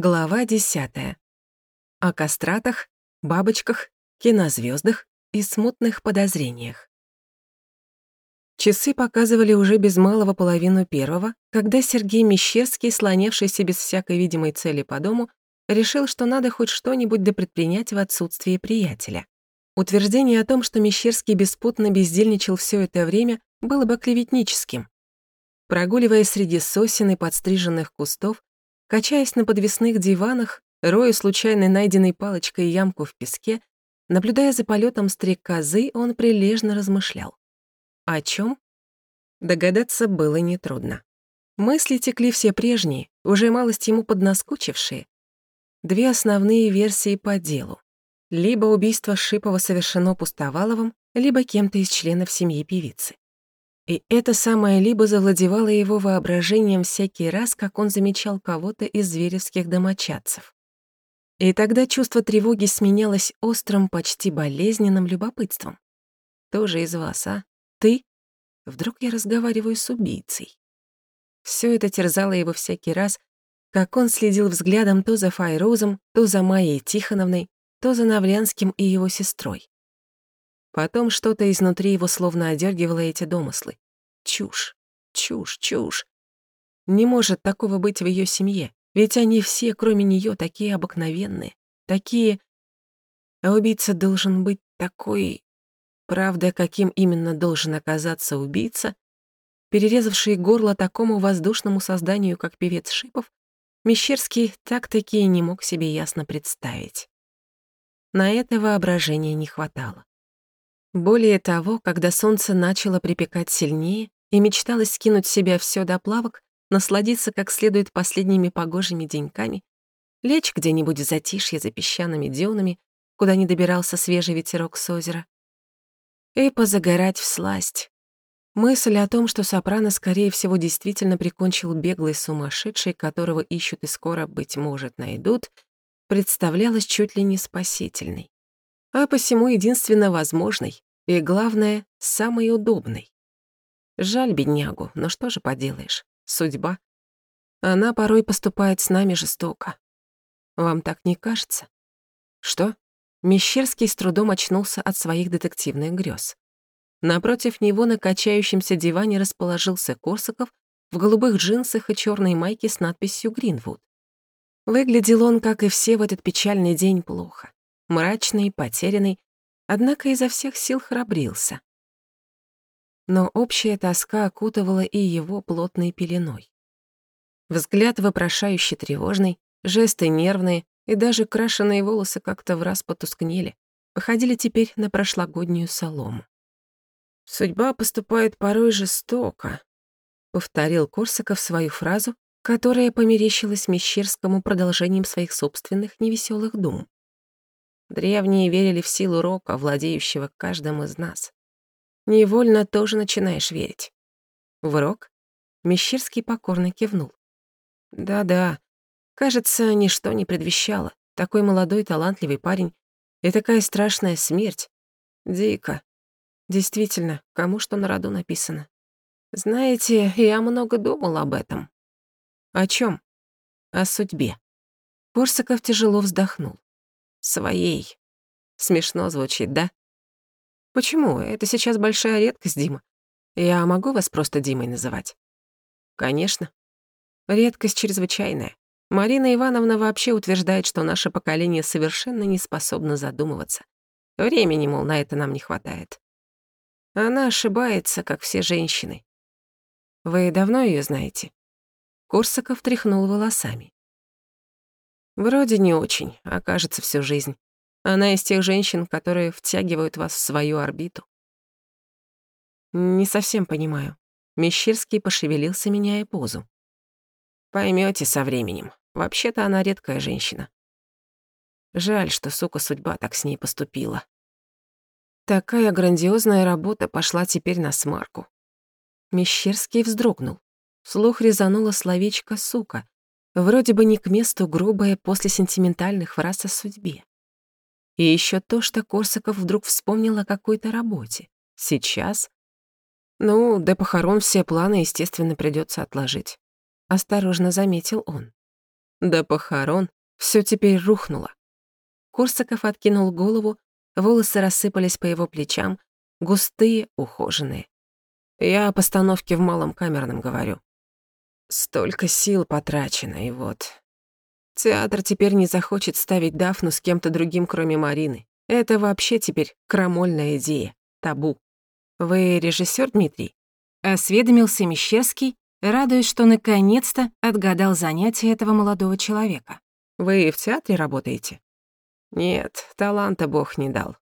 Глава десятая. О кастратах, бабочках, кинозвездах и смутных подозрениях. Часы показывали уже без малого половину первого, когда Сергей Мещерский, слонявшийся без всякой видимой цели по дому, решил, что надо хоть что-нибудь допредпринять в отсутствие приятеля. Утверждение о том, что Мещерский беспутно бездельничал все это время, было бы клеветническим. Прогуливаясь среди сосен и подстриженных кустов, Качаясь на подвесных диванах, роя случайно найденной палочкой ямку в песке, наблюдая за полетом стрекозы, он прилежно размышлял. О чем? Догадаться было нетрудно. Мысли текли все прежние, уже малость ему поднаскучившие. Две основные версии по делу. Либо убийство Шипова совершено Пустоваловым, либо кем-то из членов семьи певицы. И это самое либо завладевало его воображением всякий раз, как он замечал кого-то из зверевских домочадцев. И тогда чувство тревоги сменялось острым, почти болезненным любопытством. Тоже из вас, а? Ты? Вдруг я разговариваю с убийцей? Все это терзало его всякий раз, как он следил взглядом то за Файрозом, то за Майей Тихоновной, то за Навлянским и его сестрой. Потом что-то изнутри его словно одергивало эти домыслы. Чушь, чушь, чушь. Не может такого быть в ее семье, ведь они все, кроме нее, такие обыкновенные, такие... А убийца должен быть такой... Правда, каким именно должен оказаться убийца, перерезавший горло такому воздушному созданию, как певец Шипов, Мещерский так-таки не мог себе ясно представить. На это воображения не хватало. Более того, когда солнце начало припекать сильнее и мечталось скинуть себя всё до плавок, насладиться как следует последними погожими деньками, лечь где-нибудь в затишье за песчаными дюнами, куда не добирался свежий ветерок с озера, и позагорать в сласть. Мысль о том, что Сопрано, скорее всего, действительно прикончил беглый сумасшедший, которого ищут и скоро, быть может, найдут, представлялась чуть ли не спасительной а посему единственно возможной и, главное, самой удобной. Жаль беднягу, но что же поделаешь, судьба. Она порой поступает с нами жестоко. Вам так не кажется? Что? Мещерский с трудом очнулся от своих детективных грез. Напротив него на качающемся диване расположился Корсаков в голубых джинсах и черной майке с надписью «Гринвуд». Выглядел он, как и все в этот печальный день, плохо мрачный, потерянный, однако изо всех сил храбрился. Но общая тоска окутывала и его плотной пеленой. Взгляд вопрошающе тревожный, жесты нервные и даже крашеные волосы как-то в раз потускнели, походили теперь на прошлогоднюю солому. «Судьба поступает порой жестоко», — повторил Корсаков свою фразу, которая померещилась Мещерскому продолжением своих собственных невеселых дум. Древние верили в силу рока, владеющего каждым из нас. Невольно тоже начинаешь верить. В рок? Мещерский покорно кивнул. Да-да, кажется, ничто не предвещало. Такой молодой, талантливый парень и такая страшная смерть. Дико. Действительно, кому что на роду написано. Знаете, я много думал об этом. О чем? О судьбе. Корсаков тяжело вздохнул своей. Смешно звучит, да? Почему? Это сейчас большая редкость, Дима. Я могу вас просто Димой называть? Конечно. Редкость чрезвычайная. Марина Ивановна вообще утверждает, что наше поколение совершенно не способно задумываться. Времени, мол, на это нам не хватает. Она ошибается, как все женщины. Вы давно ее знаете? Корсаков тряхнул волосами. Вроде не очень, а кажется всю жизнь. Она из тех женщин, которые втягивают вас в свою орбиту. Не совсем понимаю. Мещерский пошевелился, меняя позу. Поймете со временем. Вообще-то она редкая женщина. Жаль, что, сука, судьба так с ней поступила. Такая грандиозная работа пошла теперь на смарку. Мещерский вздрогнул. Слух резануло словечко «сука», Вроде бы не к месту грубое после сентиментальных фраз о судьбе. И еще то, что Корсаков вдруг вспомнил о какой-то работе. Сейчас? Ну, до похорон все планы, естественно, придется отложить. Осторожно заметил он. До похорон все теперь рухнуло. Курсаков откинул голову, волосы рассыпались по его плечам, густые, ухоженные. Я о постановке в малом камерном говорю. Столько сил потрачено, и вот. Театр теперь не захочет ставить Дафну с кем-то другим, кроме Марины. Это вообще теперь крамольная идея, табу. Вы режиссер, Дмитрий? Осведомился Мещерский, радуясь, что наконец-то отгадал занятие этого молодого человека. Вы в театре работаете? Нет, таланта Бог не дал.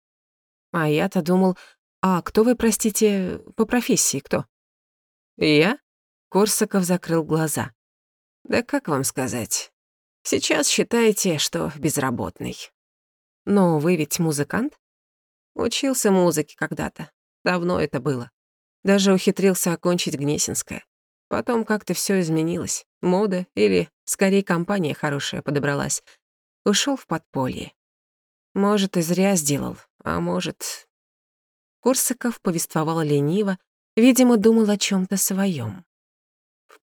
А я-то думал, а кто вы, простите, по профессии кто? Я? Корсаков закрыл глаза. Да как вам сказать? Сейчас считаете, что безработный. Но вы ведь музыкант? Учился музыке когда-то. Давно это было. Даже ухитрился окончить Гнесинское. Потом как-то все изменилось. Мода или, скорее, компания хорошая подобралась. Ушел в подполье. Может, и зря сделал, а может... Корсаков повествовал лениво, видимо, думал о чем то своем.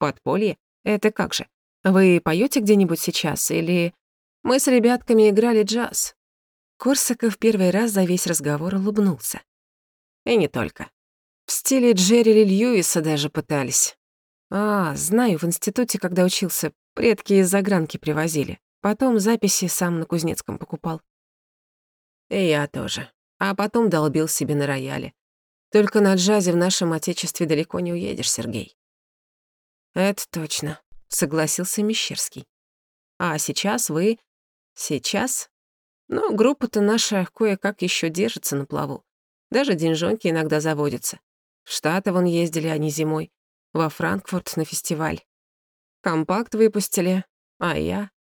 Подполье? Это как же? Вы поете где-нибудь сейчас или... Мы с ребятками играли джаз. Корсаков первый раз за весь разговор улыбнулся. И не только. В стиле Джерри Льюиса даже пытались. А, знаю, в институте, когда учился, предки из загранки привозили. Потом записи сам на Кузнецком покупал. И я тоже. А потом долбил себе на рояле. Только на джазе в нашем отечестве далеко не уедешь, Сергей. Это точно, согласился Мещерский. А сейчас вы... Сейчас? Ну, группа-то наша кое-как еще держится на плаву. Даже деньжонки иногда заводятся. В Штаты вон ездили они зимой. Во Франкфурт на фестиваль. Компакт выпустили. А я?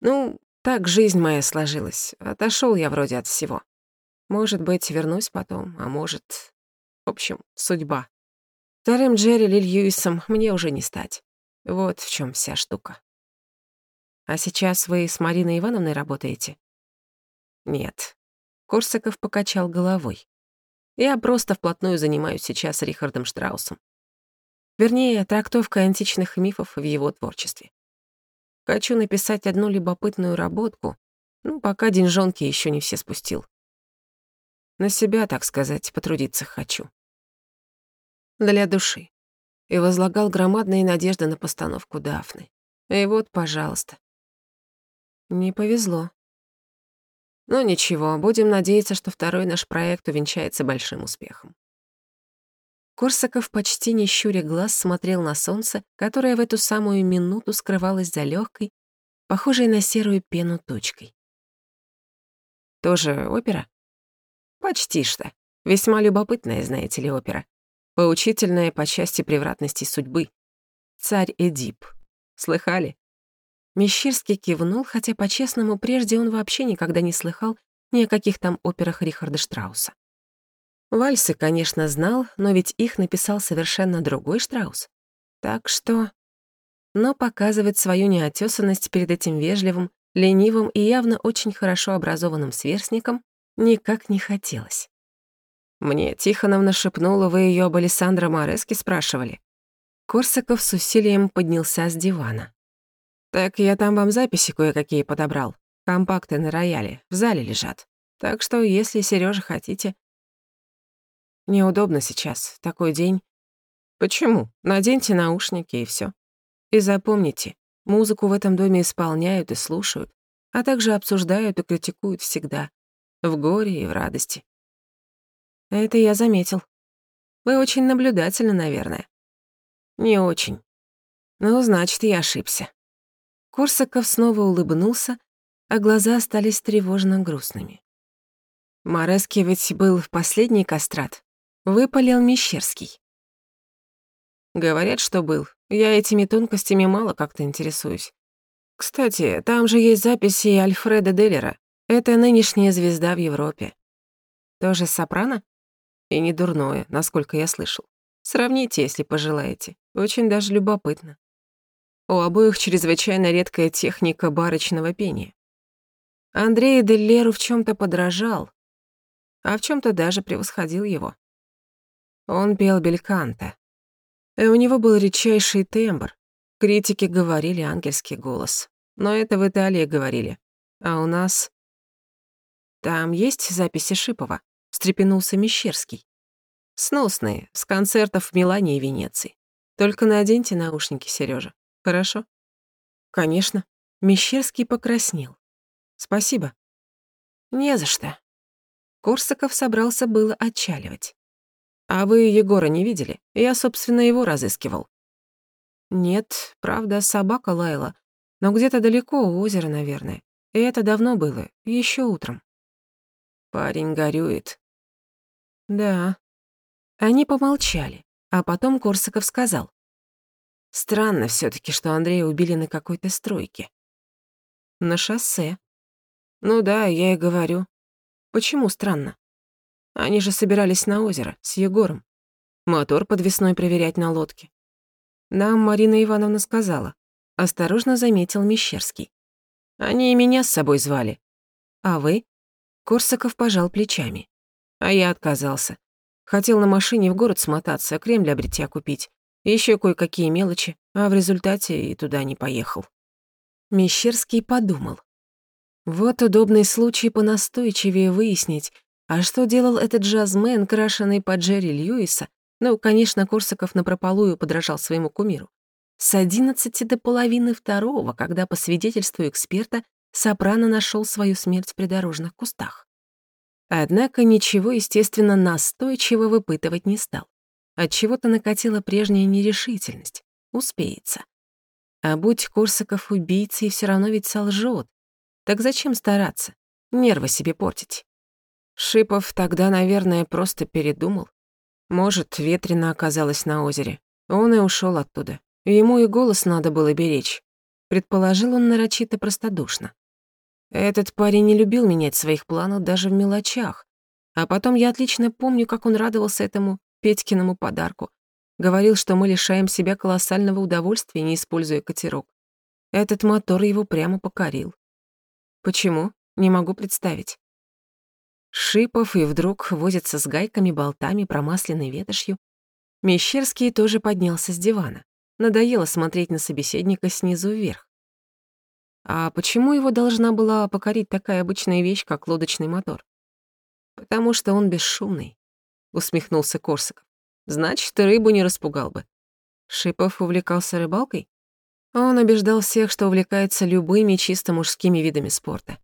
Ну, так жизнь моя сложилась. Отошел я вроде от всего. Может быть, вернусь потом, а может... В общем, судьба. Вторым Джерри Ли Льюисом мне уже не стать. Вот в чем вся штука. А сейчас вы с Мариной Ивановной работаете? Нет. Корсаков покачал головой. Я просто вплотную занимаюсь сейчас Рихардом Штраусом. Вернее, трактовкой античных мифов в его творчестве. Хочу написать одну любопытную работку, ну, пока деньжонки еще не все спустил. На себя, так сказать, потрудиться хочу. Для души. И возлагал громадные надежды на постановку Дафны. И вот, пожалуйста. Не повезло. Но ничего, будем надеяться, что второй наш проект увенчается большим успехом. Корсаков почти не щуря глаз смотрел на солнце, которое в эту самую минуту скрывалось за легкой, похожей на серую пену точкой. Тоже опера? Почти что. Весьма любопытная, знаете ли, опера. Поучительная по части превратности судьбы. Царь Эдип. Слыхали? Мещерский кивнул, хотя, по-честному, прежде он вообще никогда не слыхал ни о каких там операх Рихарда Штрауса. Вальсы, конечно, знал, но ведь их написал совершенно другой Штраус. Так что... Но показывать свою неотесанность перед этим вежливым, ленивым и явно очень хорошо образованным сверстником никак не хотелось. Мне Тихоновна шепнула, вы ее об Александре Мореске спрашивали. Корсаков с усилием поднялся с дивана. Так я там вам записи кое-какие подобрал. Компакты на рояле, в зале лежат. Так что, если, Серёжа, хотите... Неудобно сейчас, такой день. Почему? Наденьте наушники и всё. И запомните, музыку в этом доме исполняют и слушают, а также обсуждают и критикуют всегда. В горе и в радости. Это я заметил. Вы очень наблюдательны, наверное. Не очень. Ну, значит, я ошибся. Корсаков снова улыбнулся, а глаза остались тревожно грустными. Морески ведь был в последний кастрат. Выпалил Мещерский. Говорят, что был. Я этими тонкостями мало как-то интересуюсь. Кстати, там же есть записи Альфреда Деллера. Это нынешняя звезда в Европе. Тоже сопрано? И не дурное, насколько я слышал. Сравните, если пожелаете. Очень даже любопытно. У обоих чрезвычайно редкая техника барочного пения. Андрей Деллеру в чем то подражал, а в чем то даже превосходил его. Он пел бельканто. И у него был редчайший тембр. Критики говорили ангельский голос. Но это в Италии говорили. А у нас... Там есть записи Шипова, встрепенулся Мещерский. Сносные, с концертов в Милане и Венеции. Только наденьте наушники, Сережа. Хорошо? Конечно. Мещерский покраснел. Спасибо. Не за что. Корсаков собрался было отчаливать. А вы Егора не видели? Я, собственно, его разыскивал. Нет, правда, собака лаяла. Но где-то далеко у озера, наверное. И это давно было, еще утром. Парень горюет. Да. Они помолчали, а потом Корсаков сказал. Странно все таки что Андрея убили на какой-то стройке. На шоссе. Ну да, я и говорю. Почему странно? Они же собирались на озеро с Егором. Мотор подвесной проверять на лодке. Нам Марина Ивановна сказала. Осторожно заметил Мещерский. Они и меня с собой звали. А вы? Корсаков пожал плечами. А я отказался. Хотел на машине в город смотаться, крем для бритья купить. Еще кое-какие мелочи, а в результате и туда не поехал. Мещерский подумал. Вот удобный случай понастойчивее выяснить, а что делал этот джазмен, крашеный под Джерри Льюиса? Ну, конечно, Корсаков напропалую подражал своему кумиру. С одиннадцати до половины второго, когда, по свидетельству эксперта, Сопрано нашел свою смерть в придорожных кустах. Однако ничего, естественно, настойчиво выпытывать не стал. Отчего-то накатила прежняя нерешительность. Успеется. А будь Корсаков убийцей, все равно ведь солжет. Так зачем стараться? Нервы себе портить. Шипов тогда, наверное, просто передумал. Может, ветрено оказалось на озере. Он и ушел оттуда. Ему и голос надо было беречь. Предположил он нарочито простодушно. Этот парень не любил менять своих планов даже в мелочах. А потом я отлично помню, как он радовался этому Петькиному подарку. Говорил, что мы лишаем себя колоссального удовольствия, не используя катерок. Этот мотор его прямо покорил. Почему? Не могу представить. Шипов и вдруг возится с гайками, болтами, промасленной ветошью. Мещерский тоже поднялся с дивана. Надоело смотреть на собеседника снизу вверх. А почему его должна была покорить такая обычная вещь, как лодочный мотор? Потому что он бесшумный. — усмехнулся Корсаков. «Значит, рыбу не распугал бы». Шипов увлекался рыбалкой? Он убеждал всех, что увлекается любыми чисто мужскими видами спорта.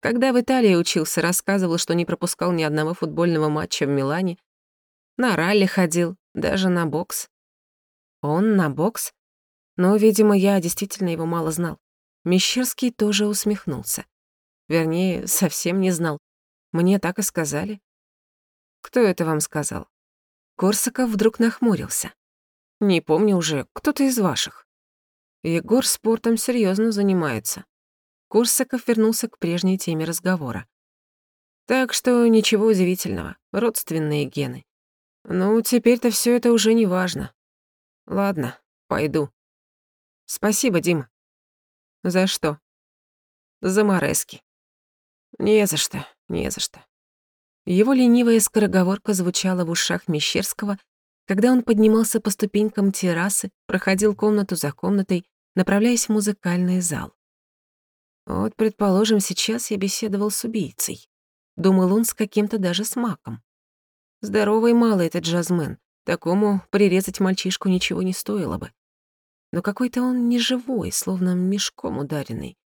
Когда в Италии учился, рассказывал, что не пропускал ни одного футбольного матча в Милане. На ралли ходил, даже на бокс. Он на бокс? Но, видимо, я действительно его мало знал. Мещерский тоже усмехнулся. Вернее, совсем не знал. Мне так и сказали. Кто это вам сказал? Корсаков вдруг нахмурился. Не помню уже, кто-то из ваших. Егор спортом серьезно занимается. Корсаков вернулся к прежней теме разговора. Так что ничего удивительного, родственные гены. Ну, теперь-то все это уже не важно. Ладно, пойду. Спасибо, Дима. За что? За Морески. Не за что, не за что. Его ленивая скороговорка звучала в ушах Мещерского, когда он поднимался по ступенькам террасы, проходил комнату за комнатой, направляясь в музыкальный зал. Вот, предположим, сейчас я беседовал с убийцей. Думал он с каким-то даже смаком. Здоровый малый этот джазмен. Такому прирезать мальчишку ничего не стоило бы. Но какой-то он неживой, словно мешком ударенный.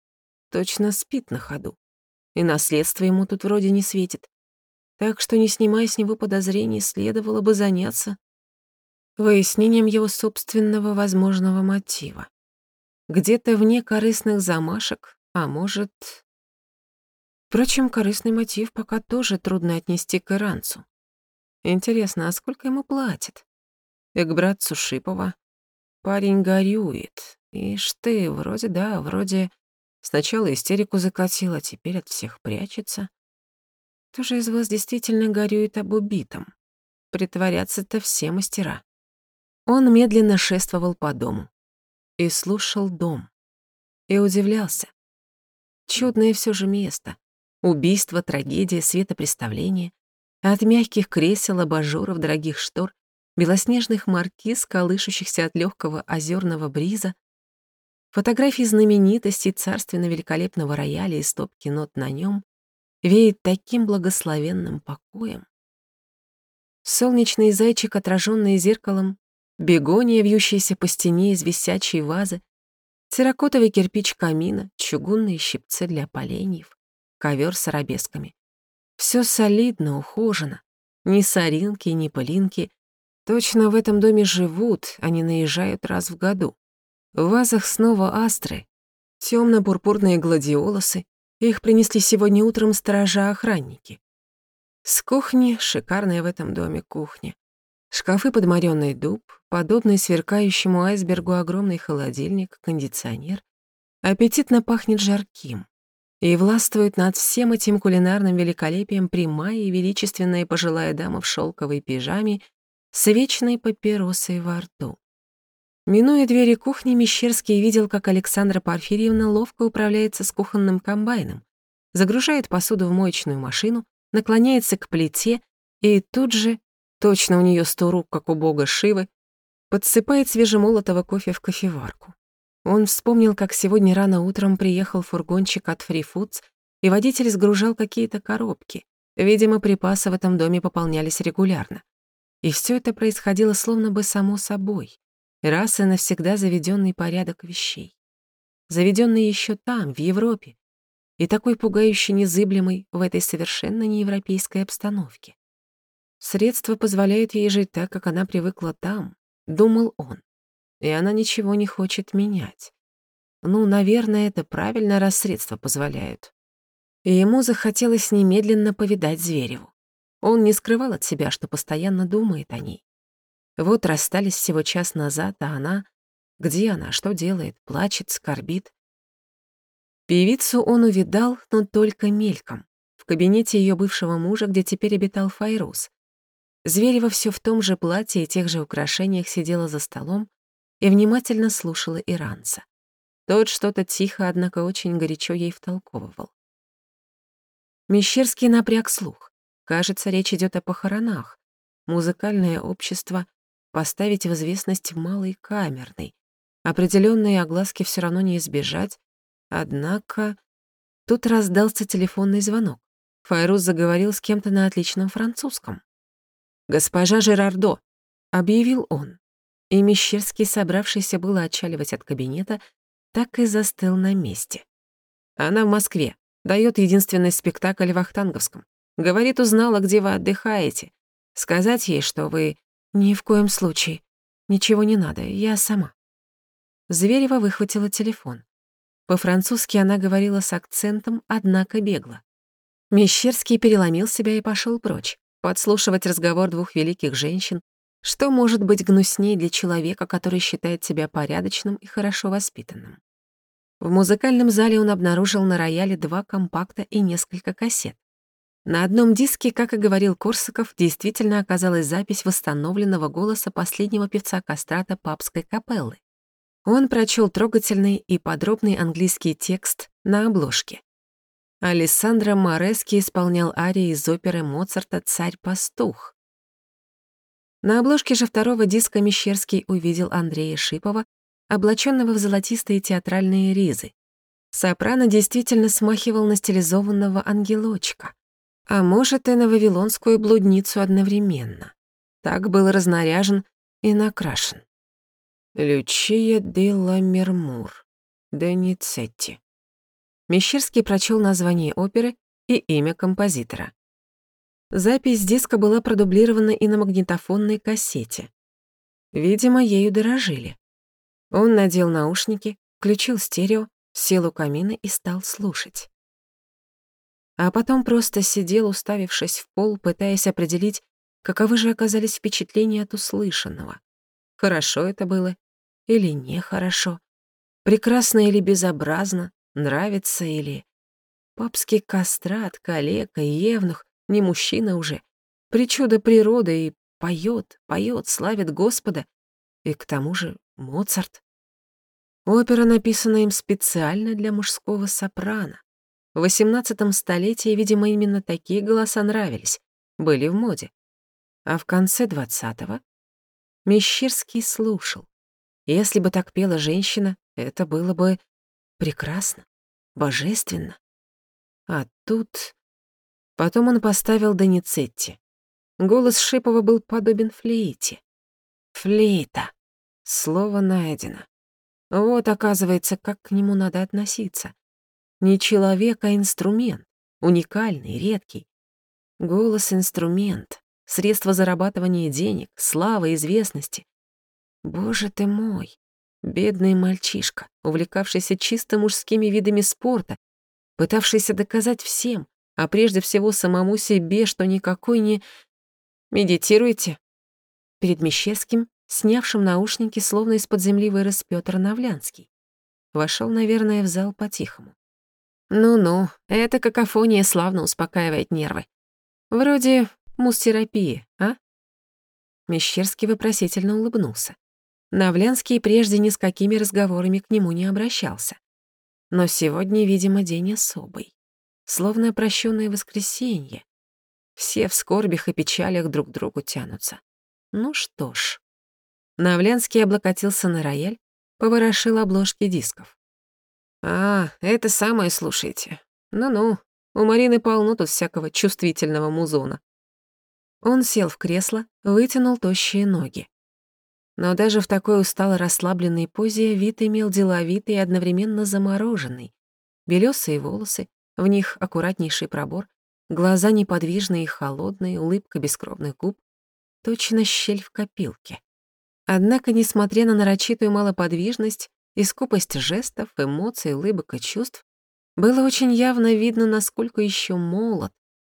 Точно спит на ходу. И наследство ему тут вроде не светит. Так что, не снимая с него подозрений, следовало бы заняться выяснением его собственного возможного мотива. Где-то вне корыстных замашек, а может... Впрочем, корыстный мотив пока тоже трудно отнести к иранцу. Интересно, а сколько ему платят? И к братцу Шипова. Парень горюет. Ишь ты, вроде да, вроде... Сначала истерику закатил, а теперь от всех прячется. Кто же из вас действительно горюет об убитом? Притворяться-то все мастера. Он медленно шествовал по дому и слушал дом. И удивлялся. Чудное все же место. Убийство, трагедия, светопреставление. От мягких кресел, абажуров, дорогих штор, белоснежных маркиз, колышущихся от легкого озерного бриза, фотографии знаменитостей царственно-великолепного рояля и стопки нот на нем веет таким благословенным покоем. Солнечный зайчик, отраженный зеркалом, бегония, вьющаяся по стене из висячей вазы, терракотовый кирпич камина, чугунные щипцы для поленьев, ковер с арабесками. Все солидно, ухожено. Ни соринки, ни пылинки. Точно в этом доме живут, а не наезжают раз в году. В вазах снова астры, темно пурпурные гладиолусы. Их принесли сегодня утром сторожа-охранники. С кухни, шикарная в этом доме кухня. Шкафы под морёный дуб, подобный сверкающему айсбергу огромный холодильник, кондиционер. Аппетитно пахнет жарким. И властвует над всем этим кулинарным великолепием прямая и величественная пожилая дама в шелковой пижаме с папиросой во рту. Минуя двери кухни, Мещерский видел, как Александра Порфирьевна ловко управляется с кухонным комбайном, загружает посуду в моечную машину, наклоняется к плите и тут же Точно у нее сто рук, как у бога Шивы, подсыпает свежемолотого кофе в кофеварку. Он вспомнил, как сегодня рано утром приехал фургончик от Free Foods, и водитель сгружал какие-то коробки. Видимо, припасы в этом доме пополнялись регулярно. И все это происходило словно бы само собой, раз и навсегда заведенный порядок вещей. Заведенный еще там, в Европе, и такой пугающе незыблемый в этой совершенно неевропейской обстановке. Средства позволяют ей жить так, как она привыкла там, думал он. И она ничего не хочет менять. Ну, наверное, это правильно, раз средства позволяют. И ему захотелось немедленно повидать Звереву. Он не скрывал от себя, что постоянно думает о ней. Вот расстались всего час назад, а она... Где она, что делает, плачет, скорбит. Певицу он увидал, но только мельком. В кабинете ее бывшего мужа, где теперь обитал Файрус. Зверева все в том же платье и тех же украшениях сидела за столом и внимательно слушала иранца. Тот что-то тихо, однако очень горячо ей втолковывал. Мещерский напряг слух. Кажется, речь идет о похоронах. Музыкальное общество поставить в известность в малой камерной. Определенные огласки все равно не избежать. Однако тут раздался телефонный звонок. Файрус заговорил с кем-то на отличном французском. «Госпожа Жерардо», — объявил он. И Мещерский, собравшийся было отчаливать от кабинета, так и застыл на месте. Она в Москве, дает единственный спектакль в Ахтанговском. Говорит, узнала, где вы отдыхаете. Сказать ей, что вы... Ни в коем случае. Ничего не надо, я сама. Зверева выхватила телефон. По-французски она говорила с акцентом, однако бегло. Мещерский переломил себя и пошел прочь. Подслушивать разговор двух великих женщин, что может быть гнуснее для человека, который считает себя порядочным и хорошо воспитанным? В музыкальном зале он обнаружил на рояле два компакта и несколько кассет. На одном диске, как и говорил Корсаков, действительно оказалась запись восстановленного голоса последнего певца кастрата папской капеллы. Он прочел трогательный и подробный английский текст на обложке. Алессандро Морески исполнял арии из оперы Моцарта «Царь-пастух». На обложке же второго диска Мещерский увидел Андрея Шипова, облаченного в золотистые театральные ризы. Сопрано действительно смахивал на стилизованного ангелочка, а может и на вавилонскую блудницу одновременно. Так был разнаряжен и накрашен. Лючия де ла Мермур, Деницетти. Мещерский прочел название оперы и имя композитора. Запись диска была продублирована и на магнитофонной кассете. Видимо, ею дорожили. Он надел наушники, включил стерео, сел у камина и стал слушать. А потом просто сидел, уставившись в пол, пытаясь определить, каковы же оказались впечатления от услышанного. Хорошо это было или нехорошо, прекрасно или безобразно, нравится или... Папский кастрат, калека, евнух, не мужчина уже. Причуда природы и поет, поет, славит Господа. И к тому же Моцарт. Опера написана им специально для мужского сопрано. В XVIII столетии, видимо, именно такие голоса нравились, были в моде. А в конце XX Мещерский слушал. Если бы так пела женщина, Это было бы прекрасно, божественно. А тут... Потом он поставил Доницетти. Голос Шипова был подобен флейте. Флейта. Слово найдено. Вот, оказывается, как к нему надо относиться. Не человек, а инструмент. Уникальный, редкий. Голос — инструмент, средство зарабатывания денег, славы, известности. Боже ты мой, бедный мальчишка, увлекавшийся чисто мужскими видами спорта, пытавшийся доказать всем, а прежде всего самому себе, что никакой не... Медитируйте. Перед Мещерским, снявшим наушники, словно из-под земли вырос Пётр Навлянский. Вошел, наверное, в зал по-тихому. Ну-ну, эта какофония славно успокаивает нервы. Вроде мустерапии, а? Мещерский вопросительно улыбнулся. Навлянский прежде ни с какими разговорами к нему не обращался. Но сегодня, видимо, день особый. Словно прощённое воскресенье. Все в скорбях и печалях друг к другу тянутся. Ну что ж. Навлянский облокотился на рояль, поворошил обложки дисков. «А, это самое слушайте. Ну-ну, у Марины полно тут всякого чувствительного музона». Он сел в кресло, вытянул тощие ноги. Но даже в такой устало расслабленной позе вид имел деловитый и одновременно замороженный. Белёсые волосы, в них аккуратнейший пробор, глаза неподвижные и холодные, улыбка бескровных губ, точно щель в копилке. Однако, несмотря на нарочитую малоподвижность, и скупость жестов, эмоций, улыбок и чувств, было очень явно видно, насколько еще молод,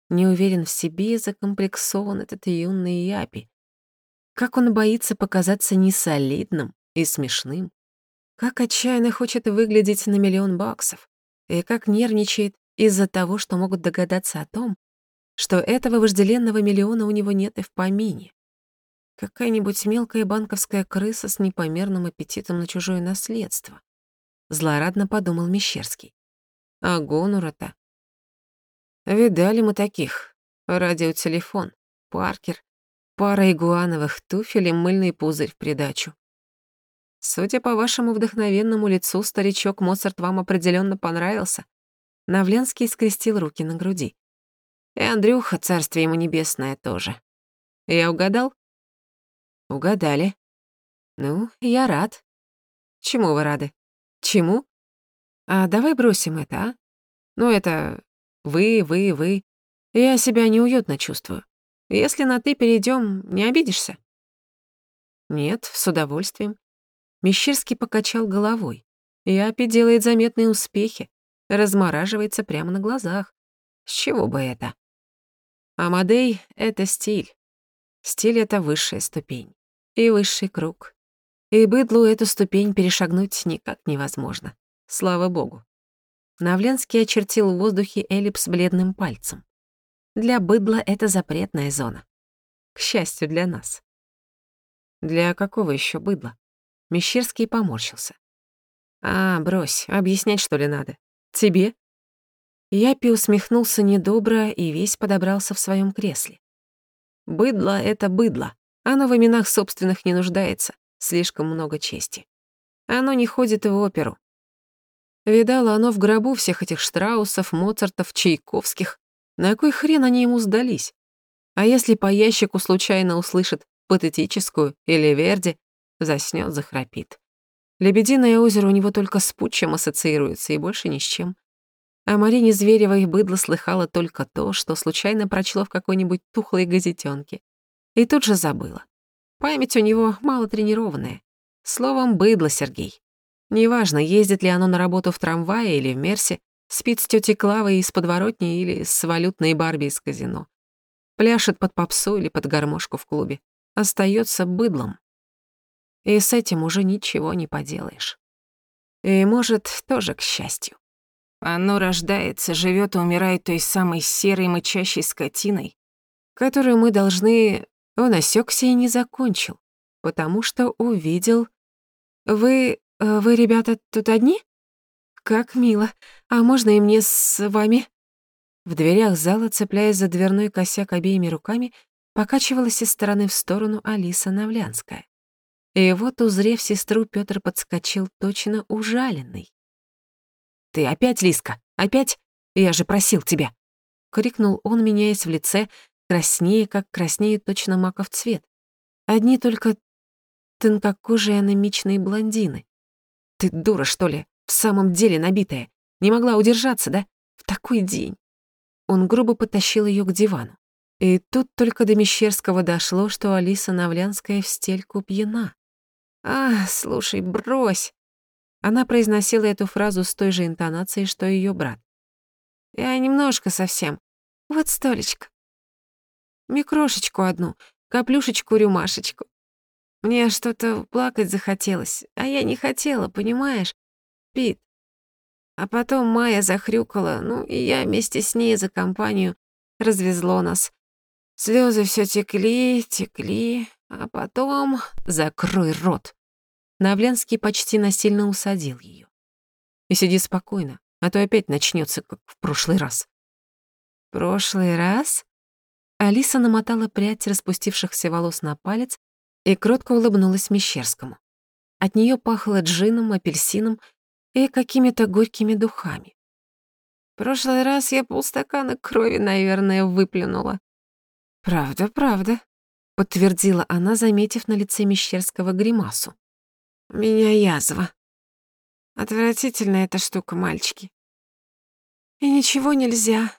не уверен в себе и закомплексован этот юный Япи. Как он боится показаться несолидным и смешным. Как отчаянно хочет выглядеть на миллион баксов. И как нервничает из-за того, что могут догадаться о том, что этого вожделенного миллиона у него нет и в помине. Какая-нибудь мелкая банковская крыса с непомерным аппетитом на чужое наследство. Злорадно подумал Мещерский. А гонура-то? Видали мы таких. Радиотелефон, Паркер, пара игуановых туфель и мыльный пузырь в придачу. Судя по вашему вдохновенному лицу, старичок Моцарт вам определенно понравился. Навленский скрестил руки на груди. И Андрюха, царствие ему небесное, тоже. Я угадал? Угадали. Ну, я рад. Чему вы рады? Чему? А давай бросим это, а? Ну, это вы, вы, вы. Я себя неуютно чувствую. Если на «ты» перейдем, не обидишься?» «Нет, с удовольствием». Мещерский покачал головой. Япи делает заметные успехи, размораживается прямо на глазах. С чего бы это? Амадей — это стиль. Стиль — это высшая ступень. И высший круг. И быдлу эту ступень перешагнуть никак невозможно. Слава богу. Навленский очертил в воздухе эллипс бледным пальцем. Для быдла это запретная зона. К счастью для нас. Для какого еще быдла? Мещерский поморщился. А, брось, объяснять что ли надо? Тебе? Япи усмехнулся недобро и весь подобрался в своем кресле. Быдло — это быдло. Оно в именах собственных не нуждается. Слишком много чести. Оно не ходит в оперу. Видало оно в гробу всех этих Штраусов, Моцартов, Чайковских. На кой хрен они ему сдались? А если по ящику случайно услышит патетическую или Верди, заснёт, захрапит. Лебединое озеро у него только с путчем ассоциируется и больше ни с чем. А Марине Зверевой быдло слыхала только то, что случайно прочло в какой-нибудь тухлой газетёнке. И тут же забыла. Память у него мало тренированная. Словом, быдло Сергей. Неважно, ездит ли оно на работу в трамвае или в Мерсе, Спит с тетей Клавой из подворотни или с валютной Барби из казино. Пляшет под попсу или под гармошку в клубе. Остается быдлом. И с этим уже ничего не поделаешь. И, может, тоже к счастью. Оно рождается, живет и умирает той самой серой мычащей скотиной, которую мы должны... Он осекся и не закончил, потому что увидел... Вы... Э, вы, ребята, тут одни? «Как мило. А можно и мне с вами?» В дверях зала, цепляясь за дверной косяк обеими руками, покачивалась из стороны в сторону Алиса Навлянская. И вот, узрев сестру, Пётр подскочил точно ужаленный. «Ты опять, Лиска, опять? Я же просил тебя!» — крикнул он, меняясь в лице, краснее, как краснеет точно маков цвет. Одни только тонкокожие анемичные блондины. Ты дура, что ли? В самом деле набитая. Не могла удержаться, да? В такой день. Он грубо потащил ее к дивану. И тут только до Мещерского дошло, что Алиса Навлянская в стельку пьяна. «А, слушай, брось!» Она произносила эту фразу с той же интонацией, что и её брат. «Я немножко совсем. Вот столечко. Микрошечку одну, каплюшечку-рюмашечку. Мне что-то плакать захотелось, а я не хотела, понимаешь? Пит. А потом Майя захрюкала, ну и я вместе с ней за компанию развезло нас. Слезы все текли, текли, а потом... Закрой рот. Навленский почти насильно усадил ее. И сиди спокойно, а то опять начнется, как в прошлый раз. Прошлый раз? Алиса намотала прядь распустившихся волос на палец и кротко улыбнулась Мещерскому. От нее пахло джином, апельсином и какими-то горькими духами. прошлый раз я полстакана крови, наверное, выплюнула. «Правда, правда», — подтвердила она, заметив на лице Мещерского гримасу. «У меня язва. Отвратительная эта штука, мальчики. И ничего нельзя.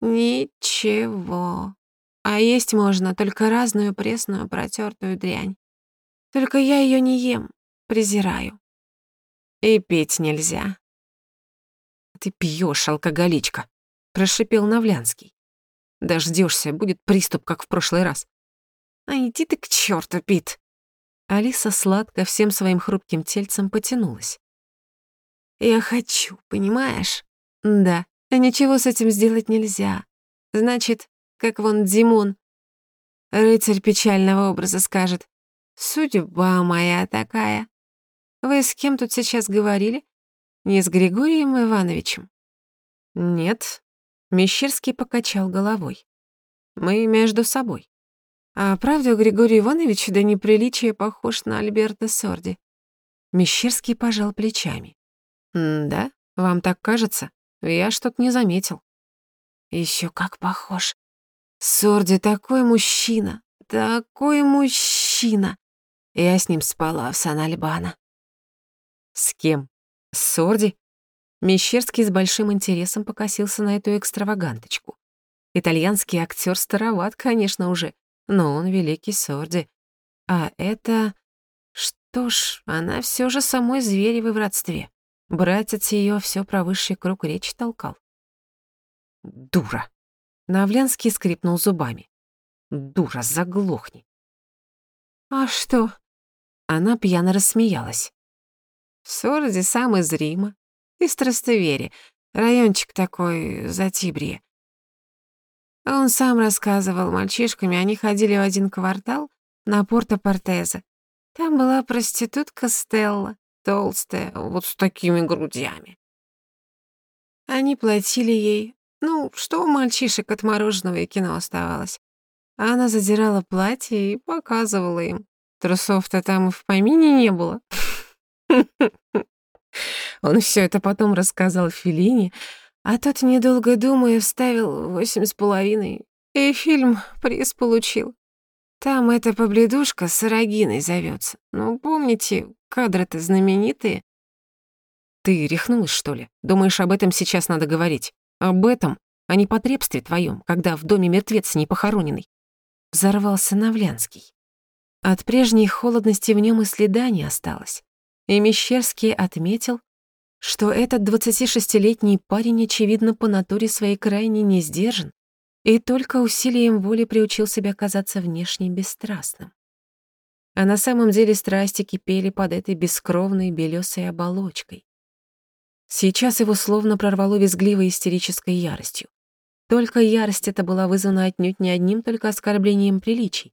Ничего. А есть можно только разную пресную протертую дрянь. Только я ее не ем, презираю. И пить нельзя. Ты пьешь, алкоголичка, прошипел Навлянский. Дождешься, будет приступ, как в прошлый раз. А иди ты к черту, Пит. Алиса сладко всем своим хрупким тельцем потянулась. Я хочу, понимаешь? Да, а ничего с этим сделать нельзя. Значит, как вон Димон. Рыцарь печального образа скажет. Судьба моя такая. Вы с кем тут сейчас говорили? Не с Григорием Ивановичем? Нет. Мещерский покачал головой. Мы между собой. А правда, Григорий Иванович до неприличия похож на Альберта Сорди. Мещерский пожал плечами. «Да? Вам так кажется? Я что-то не заметил». Еще как похож. Сорди такой мужчина, такой мужчина. Я с ним спала в Сан-Альбано. С кем? С Сорди? Мещерский с большим интересом покосился на эту экстраваганточку. Итальянский актер староват, конечно, уже, но он великий Сорди. А это... Что ж, она все же самой Зверевой в родстве. Братец ее все про высший круг речи толкал. Дура. Навлянский скрипнул зубами. «Дура, заглохни!» «А что?» Она пьяно рассмеялась. «В Сороде сам из Рима, из Трастевери, райончик такой, за Тибрие. Он сам рассказывал мальчишками, они ходили в один квартал на Порто-Портезе. Там была проститутка Стелла, толстая, вот с такими грудями. Они платили ей ну, что у мальчишек от мороженого и кино оставалось? А она задирала платье и показывала им. Трусов-то там и в помине не было. Он все это потом рассказал Филине, а тот, недолго думая, вставил восемь с половиной, и фильм приз получил. Там эта побледушка с Рогиной зовется. Ну, помните, кадры-то знаменитые. Ты рехнулась, что ли? Думаешь, об этом сейчас надо говорить? Об этом, а не потребстве твоем, когда в доме мертвец не похороненный. Взорвался Навлянский. От прежней холодности в нем и следа не осталось. И Мещерский отметил, что этот 26-летний парень, очевидно, по натуре своей крайне не сдержан и только усилием воли приучил себя казаться внешне бесстрастным. А на самом деле страсти кипели под этой бескровной белесой оболочкой. Сейчас его словно прорвало визгливой истерической яростью. Только ярость эта была вызвана отнюдь не одним только оскорблением приличий,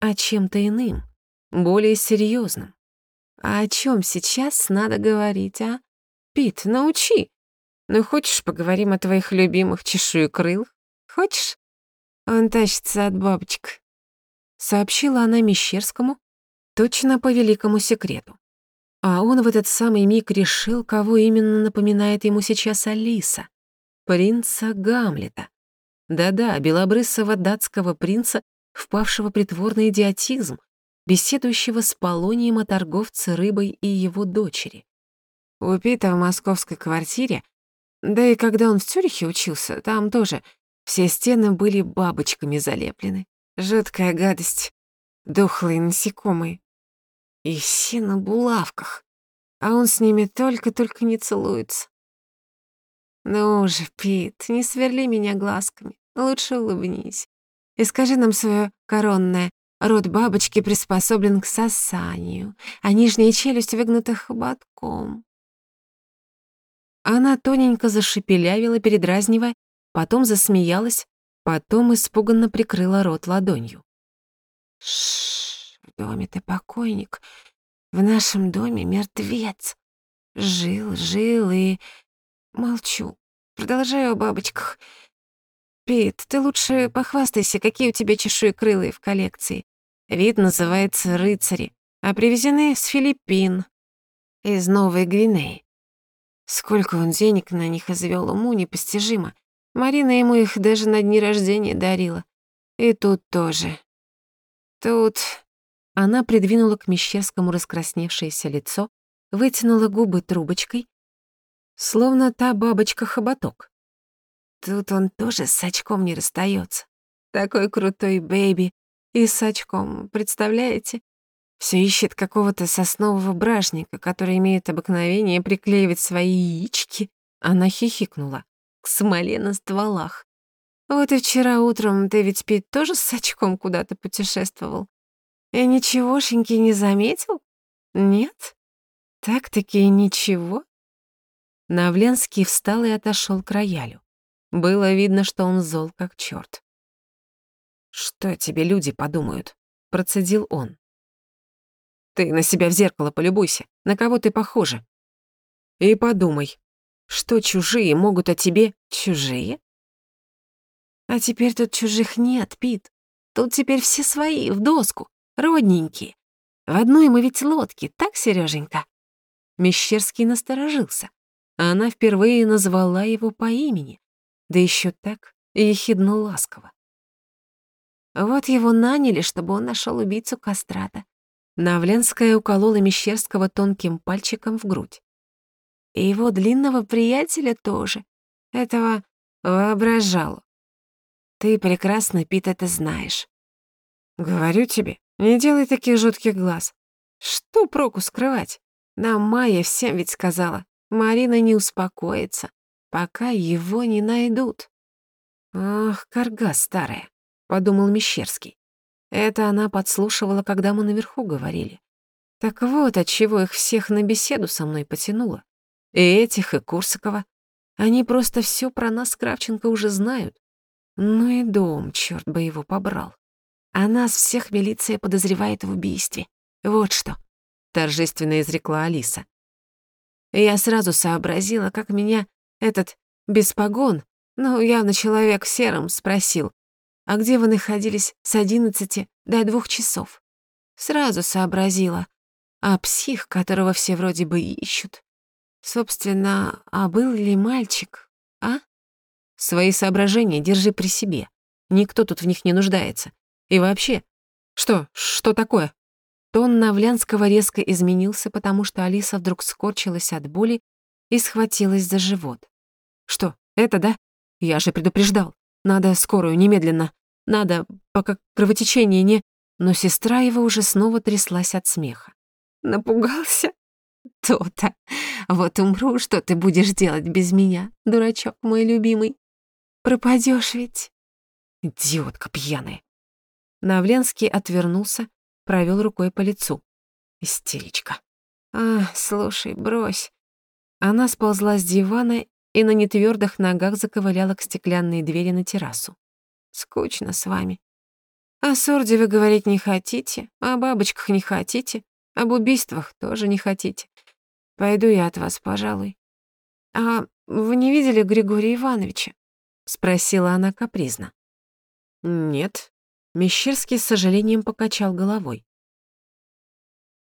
а чем-то иным, более серьезным. А о чем сейчас надо говорить, а? Пит, научи. Ну, хочешь, поговорим о твоих любимых чешуекрылых? Хочешь? Он тащится от бабочек. Сообщила она Мещерскому, точно по великому секрету. А он в этот самый миг решил, кого именно напоминает ему сейчас Алиса. Принца Гамлета. Да-да, белобрысого датского принца, впавшего притворный идиотизм, беседующего с Полонием о торговце рыбой и его дочери. У Пита в московской квартире, да и когда он в Цюрихе учился, там тоже все стены были бабочками залеплены. Жуткая гадость. Дохлые насекомые. И все на булавках. А он с ними только-только не целуется. Ну же, Пит, не сверли меня глазками. Лучше улыбнись. И скажи нам свое коронное. Рот бабочки приспособлен к сосанию, а нижняя челюсть выгнута хоботком. Она тоненько зашепелявила, передразнивая, потом засмеялась, потом испуганно прикрыла рот ладонью. Шш, доме ты покойник, в нашем доме мертвец. Жил, жил и... Молчу. Продолжаю о бабочках. Пит, ты лучше похвастайся, какие у тебя чешуекрылые в коллекции. Вид называется рыцари, а привезены с Филиппин, из Новой Гвинеи. Сколько он денег на них извёл, уму непостижимо. Марина ему их даже на дни рождения дарила. И тут тоже. Тут... Она придвинула к Мещерскому раскрасневшееся лицо, вытянула губы трубочкой, словно та бабочка-хоботок. Тут он тоже с очком не расстаётся. Такой крутой бэйби. И с очком, представляете? Всё ищет какого-то соснового бражника, который имеет обыкновение приклеивать свои яички. Она хихикнула. К смоле на стволах. Вот и вчера утром ты ведь, тоже с очком куда-то путешествовал. И ничегошеньки не заметил? Нет? Так-таки ничего? Навленский встал и отошёл к роялю. Было видно, что он зол как чёрт. «Что тебе люди подумают?» — процедил он. «Ты на себя в зеркало полюбуйся, на кого ты похожа. И подумай, что чужие могут о тебе чужие?» «А теперь тут чужих нет, Пит. Тут теперь все свои, в доску, родненькие. В одной мы ведь лодке, так, Серёженька?» Мещерский насторожился, а она впервые назвала его по имени, да еще так ехидно ласково. Вот его наняли, чтобы он нашел убийцу кастрата. Навленская уколола Мещерского тонким пальчиком в грудь. И его длинного приятеля тоже. Этого воображал. Ты прекрасно, Пит, это знаешь. Говорю тебе, не делай таких жутких глаз. Что проку скрывать? Нам Майя всем ведь сказала. Марина не успокоится пока его не найдут. «Ах, корга старая», — подумал Мещерский. Это она подслушивала, когда мы наверху говорили. Так вот, отчего их всех на беседу со мной потянуло. И этих, и Курсакова. Они просто все про нас Кравченко уже знают. Ну и дом, черт бы его побрал. А нас всех милиция подозревает в убийстве. Вот что, торжественно изрекла Алиса. я сразу сообразила, как меня этот, без погон, ну, явно человек в сером, спросил, «А где вы находились с одиннадцати до двух часов?» Сразу сообразила. А псих, которого все вроде бы ищут. Собственно, а был ли мальчик, а? Свои соображения держи при себе. Никто тут в них не нуждается. И вообще, что, что такое? Тон Навлянского резко изменился, потому что Алиса вдруг скорчилась от боли и схватилась за живот. «Что, это, да? Я же предупреждал. Надо скорую, немедленно. Надо, пока кровотечение не...» Но сестра его уже снова тряслась от смеха. «Напугался? То-то. Вот умру, что ты будешь делать без меня, дурачок мой любимый? Пропадёшь ведь?» «Идиотка пьяная!» Навленский отвернулся, провёл рукой по лицу. Истеричка. «А, слушай, брось. Она сползла с дивана и на нетвёрдых ногах заковыляла к стеклянной двери на террасу. «Скучно с вами. О Сорде вы говорить не хотите, о бабочках не хотите, об убийствах тоже не хотите. Пойду я от вас, пожалуй. А вы не видели Григория Ивановича?» — спросила она капризно. «Нет». Мещерский с сожалением покачал головой.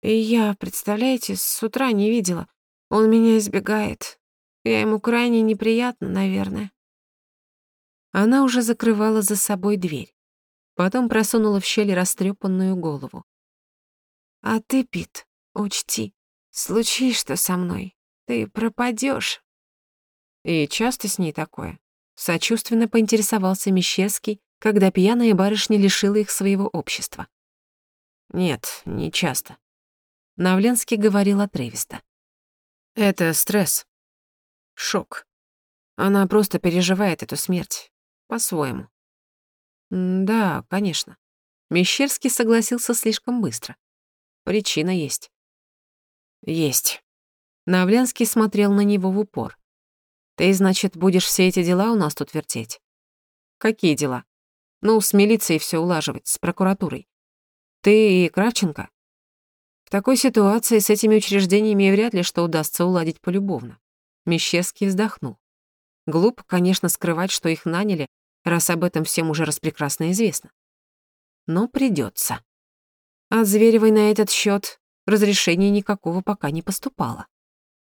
И я, представляете, с утра не видела. Он меня избегает. Я ему крайне неприятна, наверное. Она уже закрывала за собой дверь. Потом просунула в щель растрепанную голову. «А ты, Пит, учти, случись что со мной, ты пропадешь. И часто с ней такое? Сочувственно поинтересовался Мещерский, когда пьяная барышня лишила их своего общества. Нет, не часто. Навленский говорил отрывисто. Это стресс. Шок. Она просто переживает эту смерть. По-своему. Да, конечно. Мещерский согласился слишком быстро. Причина есть. Есть. Навленский смотрел на него в упор. Ты, значит, будешь все эти дела у нас тут вертеть? Какие дела? Ну, с милицией все улаживать, с прокуратурой. Ты и Кравченко? В такой ситуации с этими учреждениями вряд ли что удастся уладить полюбовно. Мещерский вздохнул. Глупо, конечно, скрывать, что их наняли, раз об этом всем уже распрекрасно известно. Но придется. От Зверевой на этот счет разрешения никакого пока не поступало.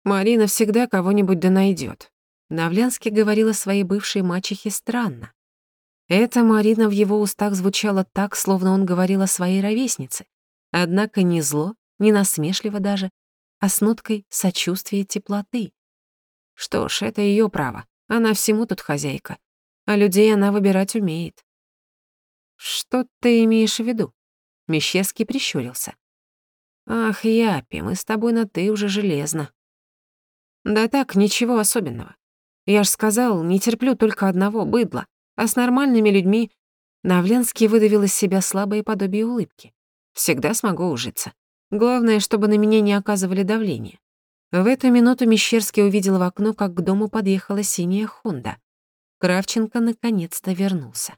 Марина всегда кого-нибудь да найдет. Навлянский говорил о своей бывшей мачехе странно. Эта Марина в его устах звучала так, словно он говорил о своей ровеснице, однако не зло, не насмешливо даже, а с ноткой сочувствия и теплоты. Что ж, это ее право, она всему тут хозяйка, а людей она выбирать умеет. «Что ты имеешь в виду?» Мещерский прищурился. «Ах, Япи, мы с тобой на «ты» уже железно». «Да так, ничего особенного. Я ж сказал, не терплю только одного быдла, а с нормальными людьми Навленский выдавил из себя слабое подобие улыбки. Всегда смогу ужиться. Главное, чтобы на меня не оказывали давления. В эту минуту Мещерский увидел в окно, как к дому подъехала синяя Хонда. Кравченко наконец-то вернулся.